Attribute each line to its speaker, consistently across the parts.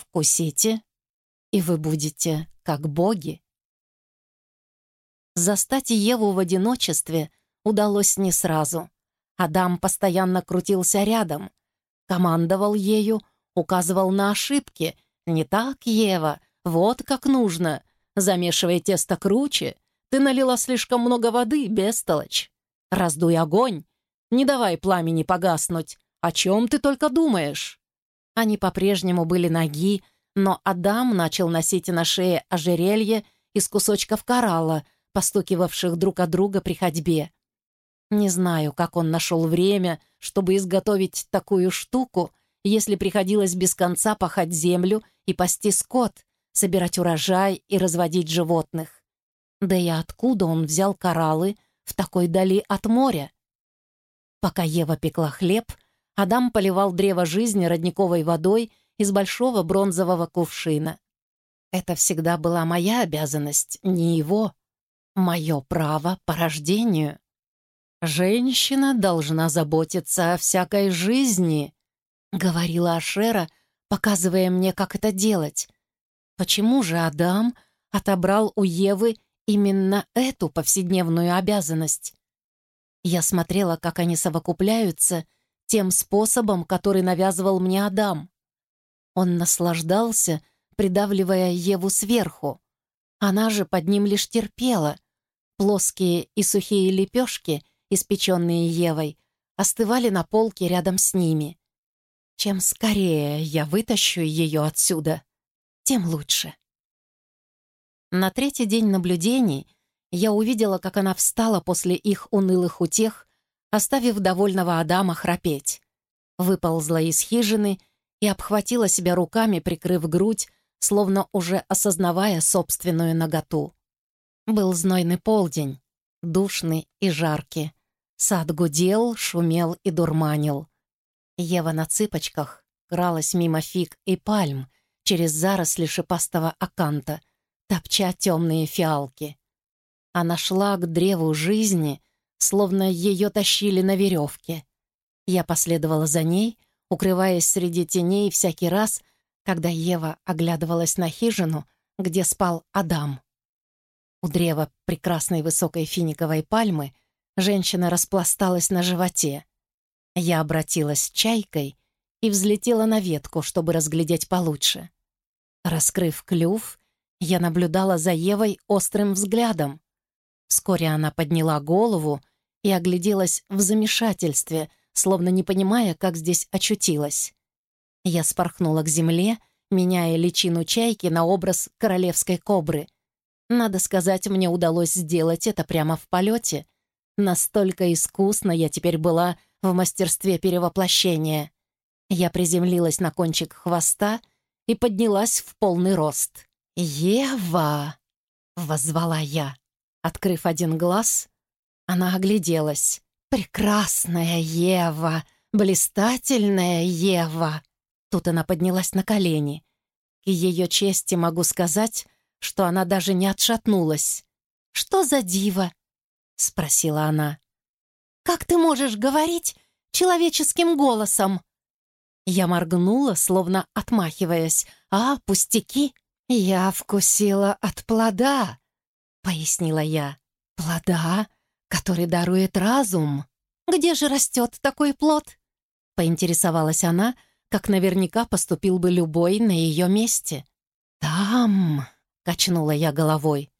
Speaker 1: Вкусите, и вы будете как боги. Застать Еву в одиночестве удалось не сразу. Адам постоянно крутился рядом, командовал ею, указывал на ошибки. «Не так, Ева, вот как нужно. Замешивай тесто круче. Ты налила слишком много воды, бестолочь. Раздуй огонь. Не давай пламени погаснуть. О чем ты только думаешь?» Они по-прежнему были ноги, но Адам начал носить на шее ожерелье из кусочков коралла, постукивавших друг от друга при ходьбе. Не знаю, как он нашел время, чтобы изготовить такую штуку, если приходилось без конца пахать землю и пасти скот, собирать урожай и разводить животных. Да и откуда он взял кораллы в такой дали от моря? Пока Ева пекла хлеб, Адам поливал древо жизни родниковой водой из большого бронзового кувшина. Это всегда была моя обязанность, не его. Мое право по рождению. «Женщина должна заботиться о всякой жизни», — говорила Ашера, показывая мне, как это делать. Почему же Адам отобрал у Евы именно эту повседневную обязанность? Я смотрела, как они совокупляются тем способом, который навязывал мне Адам. Он наслаждался, придавливая Еву сверху. Она же под ним лишь терпела. Плоские и сухие лепешки, испеченные Евой, остывали на полке рядом с ними. Чем скорее я вытащу ее отсюда, тем лучше. На третий день наблюдений я увидела, как она встала после их унылых утех, оставив довольного Адама храпеть. Выползла из хижины и обхватила себя руками, прикрыв грудь, словно уже осознавая собственную наготу. Был знойный полдень, душный и жаркий. Сад гудел, шумел и дурманил. Ева на цыпочках кралась мимо фиг и пальм через заросли шипастого аканта, топча темные фиалки. Она шла к древу жизни, словно ее тащили на веревке. Я последовала за ней, укрываясь среди теней всякий раз, когда Ева оглядывалась на хижину, где спал Адам. У древа прекрасной высокой финиковой пальмы женщина распласталась на животе. Я обратилась чайкой и взлетела на ветку, чтобы разглядеть получше. Раскрыв клюв, я наблюдала за Евой острым взглядом. Вскоре она подняла голову и огляделась в замешательстве, словно не понимая, как здесь очутилась. Я спорхнула к земле, меняя личину чайки на образ королевской кобры. Надо сказать, мне удалось сделать это прямо в полете. Настолько искусно я теперь была в мастерстве перевоплощения. Я приземлилась на кончик хвоста и поднялась в полный рост. «Ева!» — воззвала я. Открыв один глаз, она огляделась. «Прекрасная Ева! Блистательная Ева!» Тут она поднялась на колени. К ее чести могу сказать, что она даже не отшатнулась. «Что за диво?» — спросила она. «Как ты можешь говорить человеческим голосом?» Я моргнула, словно отмахиваясь. «А, пустяки!» «Я вкусила от плода», — пояснила я. «Плода, который дарует разум». «Где же растет такой плод?» — поинтересовалась она, — как наверняка поступил бы любой на ее месте. «Там!» — качнула я головой.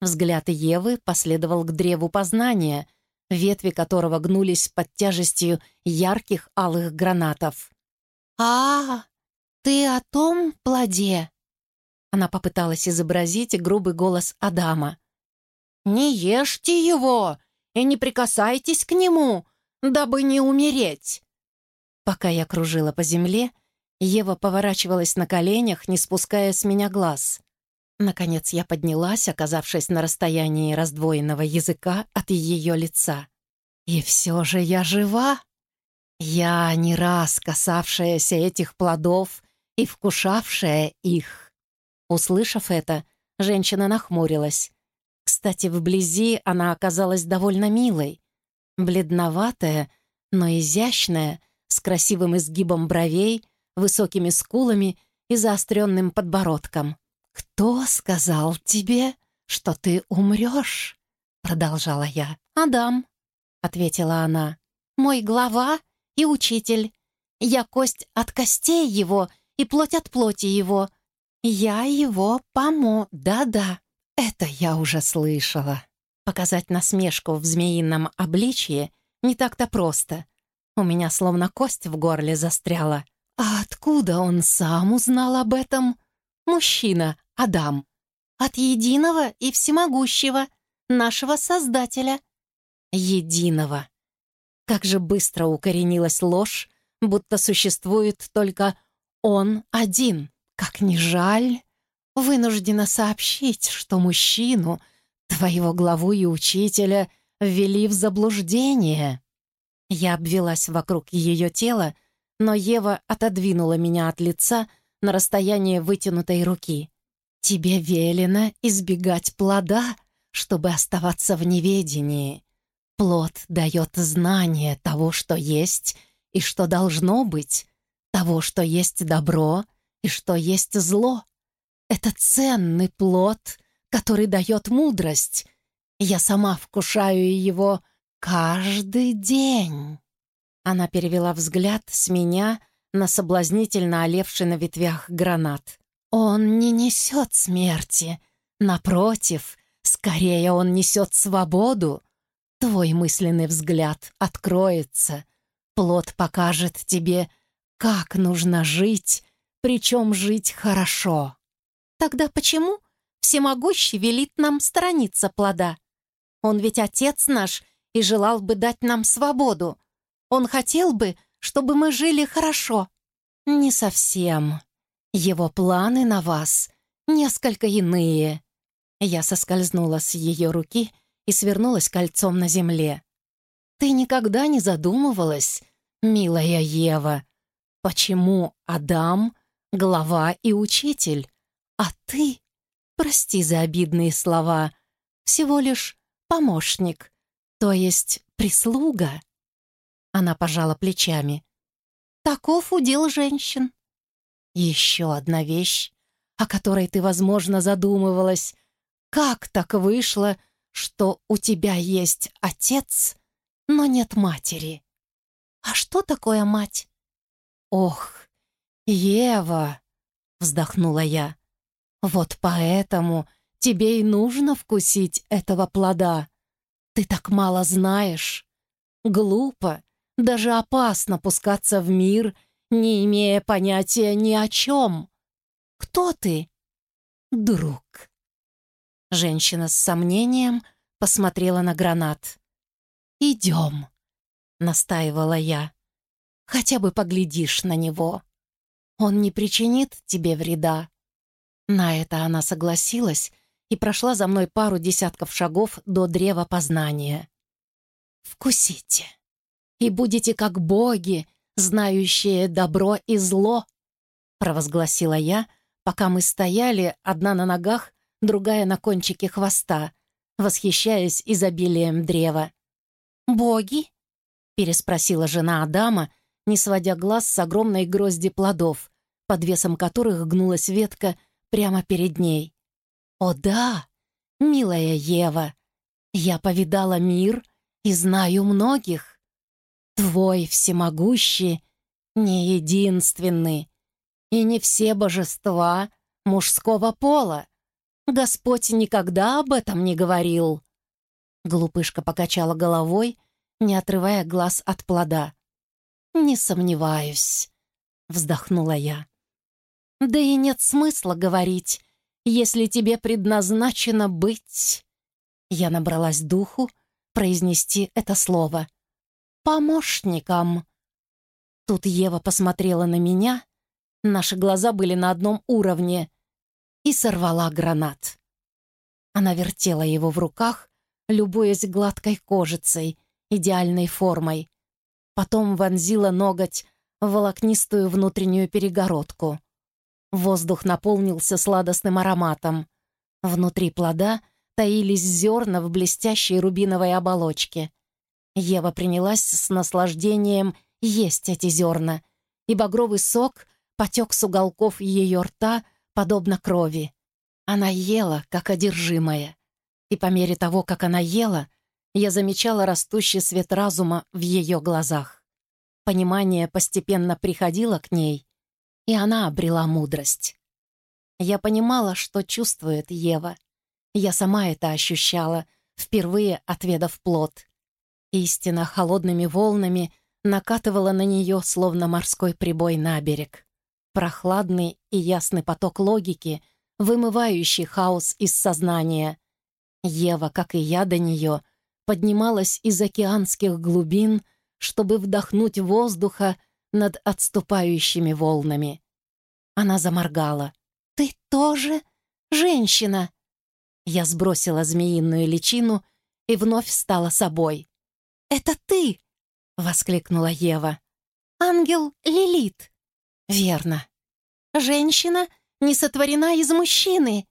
Speaker 1: Взгляд Евы последовал к древу познания, ветви которого гнулись под тяжестью ярких алых гранатов. «А, ты о том плоде?» Она попыталась изобразить грубый голос Адама. «Не ешьте его и не прикасайтесь к нему, дабы не умереть. Пока я кружила по земле, Ева поворачивалась на коленях, не спуская с меня глаз. Наконец я поднялась, оказавшись на расстоянии раздвоенного языка от ее лица. И все же я жива. Я не раз касавшаяся этих плодов и вкушавшая их. Услышав это, женщина нахмурилась. Кстати, вблизи она оказалась довольно милой. Бледноватая, но изящная, с красивым изгибом бровей, высокими скулами и заостренным подбородком. «Кто сказал тебе, что ты умрешь?» — продолжала я. «Адам», — ответила она, — «мой глава и учитель. Я кость от костей его и плоть от плоти его. Я его помо... Да-да, это я уже слышала». Показать насмешку в змеином обличье не так-то просто. У меня словно кость в горле застряла. А откуда он сам узнал об этом? Мужчина, Адам. От единого и всемогущего, нашего Создателя. Единого. Как же быстро укоренилась ложь, будто существует только он один. Как ни жаль, вынуждена сообщить, что мужчину, твоего главу и учителя, ввели в заблуждение. Я обвелась вокруг ее тела, но Ева отодвинула меня от лица на расстояние вытянутой руки. «Тебе велено избегать плода, чтобы оставаться в неведении. Плод дает знание того, что есть и что должно быть, того, что есть добро и что есть зло. Это ценный плод, который дает мудрость. Я сама вкушаю его каждый день». Она перевела взгляд с меня на соблазнительно олевший на ветвях гранат. «Он не несет смерти. Напротив, скорее он несет свободу. Твой мысленный взгляд откроется. Плод покажет тебе, как нужно жить, причем жить хорошо. Тогда почему всемогущий велит нам сторониться плода? Он ведь отец наш и желал бы дать нам свободу. Он хотел бы, чтобы мы жили хорошо. Не совсем. Его планы на вас несколько иные. Я соскользнула с ее руки и свернулась кольцом на земле. Ты никогда не задумывалась, милая Ева, почему Адам — глава и учитель, а ты, прости за обидные слова, всего лишь помощник, то есть прислуга? Она пожала плечами. «Таков удел женщин». «Еще одна вещь, о которой ты, возможно, задумывалась. Как так вышло, что у тебя есть отец, но нет матери?» «А что такое мать?» «Ох, Ева!» — вздохнула я. «Вот поэтому тебе и нужно вкусить этого плода. Ты так мало знаешь. Глупо даже опасно пускаться в мир, не имея понятия ни о чем. Кто ты? Друг. Женщина с сомнением посмотрела на гранат. «Идем», — настаивала я. «Хотя бы поглядишь на него. Он не причинит тебе вреда». На это она согласилась и прошла за мной пару десятков шагов до древа познания. «Вкусите», и будете как боги, знающие добро и зло», — провозгласила я, пока мы стояли, одна на ногах, другая на кончике хвоста, восхищаясь изобилием древа. «Боги?» — переспросила жена Адама, не сводя глаз с огромной грозди плодов, под весом которых гнулась ветка прямо перед ней. «О да, милая Ева, я повидала мир и знаю многих. Твой всемогущий не единственный, и не все божества мужского пола. Господь никогда об этом не говорил. Глупышка покачала головой, не отрывая глаз от плода. «Не сомневаюсь», — вздохнула я. «Да и нет смысла говорить, если тебе предназначено быть...» Я набралась духу произнести это слово помощником. Тут Ева посмотрела на меня, наши глаза были на одном уровне, и сорвала гранат. Она вертела его в руках, любуясь гладкой кожицей, идеальной формой. Потом вонзила ноготь в волокнистую внутреннюю перегородку. Воздух наполнился сладостным ароматом. Внутри плода таились зерна в блестящей рубиновой оболочке. Ева принялась с наслаждением есть эти зерна, и багровый сок потек с уголков ее рта, подобно крови. Она ела, как одержимая. И по мере того, как она ела, я замечала растущий свет разума в ее глазах. Понимание постепенно приходило к ней, и она обрела мудрость. Я понимала, что чувствует Ева. Я сама это ощущала, впервые отведав плод. Истина холодными волнами накатывала на нее, словно морской прибой на берег. Прохладный и ясный поток логики, вымывающий хаос из сознания. Ева, как и я до нее, поднималась из океанских глубин, чтобы вдохнуть воздуха над отступающими волнами. Она заморгала. «Ты тоже женщина?» Я сбросила змеиную личину и вновь стала собой. «Это ты!» — воскликнула Ева. «Ангел Лилит!» «Верно. Женщина не сотворена из мужчины!»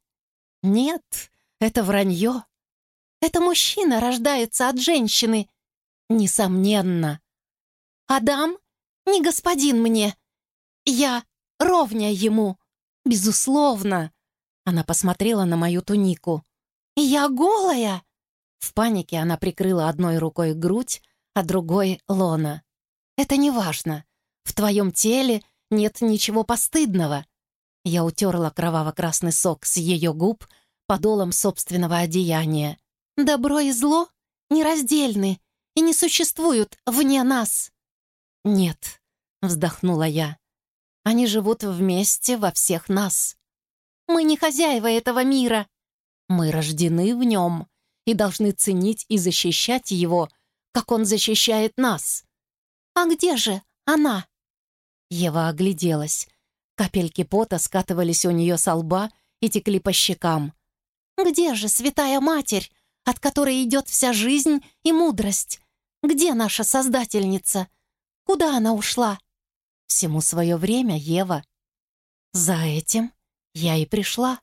Speaker 1: «Нет, это вранье. Это мужчина рождается от женщины!» «Несомненно!» «Адам не господин мне. Я ровня ему, безусловно!» Она посмотрела на мою тунику. «Я голая!» В панике она прикрыла одной рукой грудь, а другой — лона. «Это не важно. В твоем теле нет ничего постыдного». Я утерла кроваво-красный сок с ее губ подолом собственного одеяния. «Добро и зло нераздельны и не существуют вне нас». «Нет», — вздохнула я. «Они живут вместе во всех нас». «Мы не хозяева этого мира». «Мы рождены в нем и должны ценить и защищать его, как он защищает нас». «А где же она?» Ева огляделась. Капельки пота скатывались у нее со лба и текли по щекам. «Где же святая Матерь, от которой идет вся жизнь и мудрость? Где наша Создательница?» Куда она ушла?» «Всему свое время, Ева». «За этим я и пришла».